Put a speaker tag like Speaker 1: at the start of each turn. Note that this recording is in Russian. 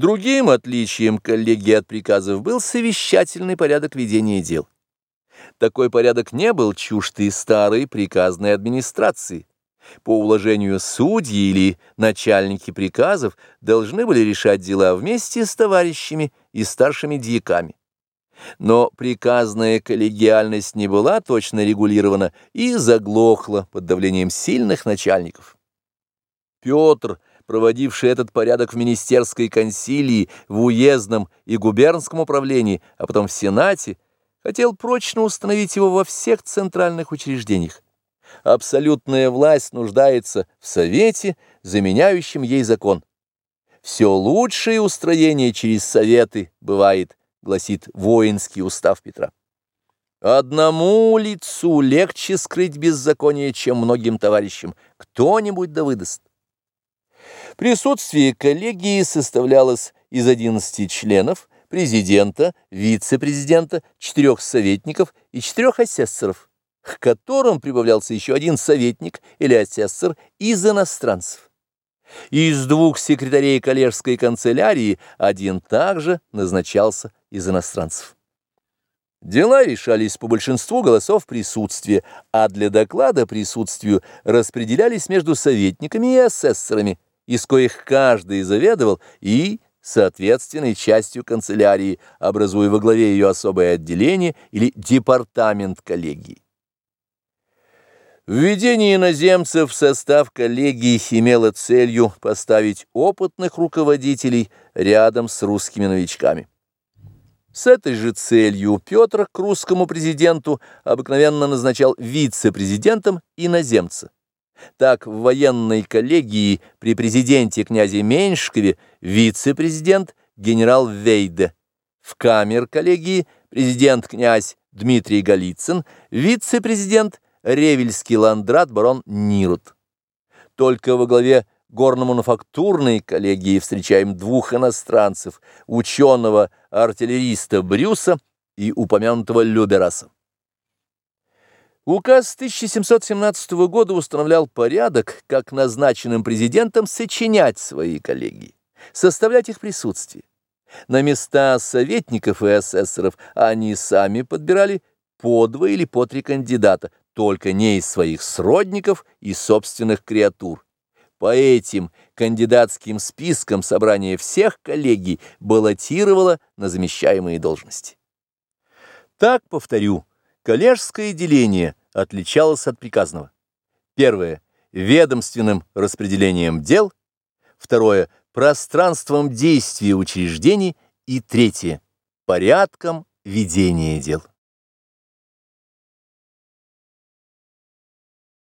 Speaker 1: Другим отличием коллегии от приказов был совещательный порядок ведения дел. Такой порядок не был чужд и старой приказной администрации. По уложению судьи или начальники приказов должны были решать дела вместе с товарищами и старшими дьяками. Но приказная коллегиальность не была точно регулирована и заглохла под давлением сильных начальников. Петр, проводивший этот порядок в министерской консилии, в уездном и губернском управлении, а потом в Сенате, хотел прочно установить его во всех центральных учреждениях. Абсолютная власть нуждается в совете, заменяющем ей закон. Все лучшее устроение через советы бывает, гласит воинский устав Петра. Одному лицу легче скрыть беззаконие, чем многим товарищам. Кто-нибудь да выдаст. Присутствие коллегии составлялось из 11 членов, президента, вице-президента, четырех советников и четырех асессоров, к которым прибавлялся еще один советник или асессор из иностранцев. Из двух секретарей коллежской канцелярии один также назначался из иностранцев. Дела решались по большинству голосов присутствия, а для доклада присутствию распределялись между советниками и асессорами, из коих каждый заведовал и соответственной частью канцелярии, образуя во главе ее особое отделение или департамент коллегии. Введение иноземцев в состав коллегии имело целью поставить опытных руководителей рядом с русскими новичками. С этой же целью Петр к русскому президенту обыкновенно назначал вице-президентом иноземца. Так, в военной коллегии при президенте князе Меньшкове вице-президент генерал Вейде, в камер коллегии президент-князь Дмитрий Голицын, вице-президент Ревельский ландрат барон Нирут. Только во главе горно-мануфактурной коллегии встречаем двух иностранцев, ученого-артиллериста Брюса и упомянутого Любераса. Указ 1717 года установлял порядок, как назначенным президентом сочинять свои коллегии, составлять их присутствие. На места советников и асессоров они сами подбирали по два или по три кандидата, только не из своих сродников и собственных креатур. По этим кандидатским спискам собрание всех коллегий баллотировало на замещаемые должности. Так, повторю, коллежское деление – отличалось от приказного. Первое – ведомственным распределением дел, второе – пространством действия учреждений и третье – порядком ведения дел.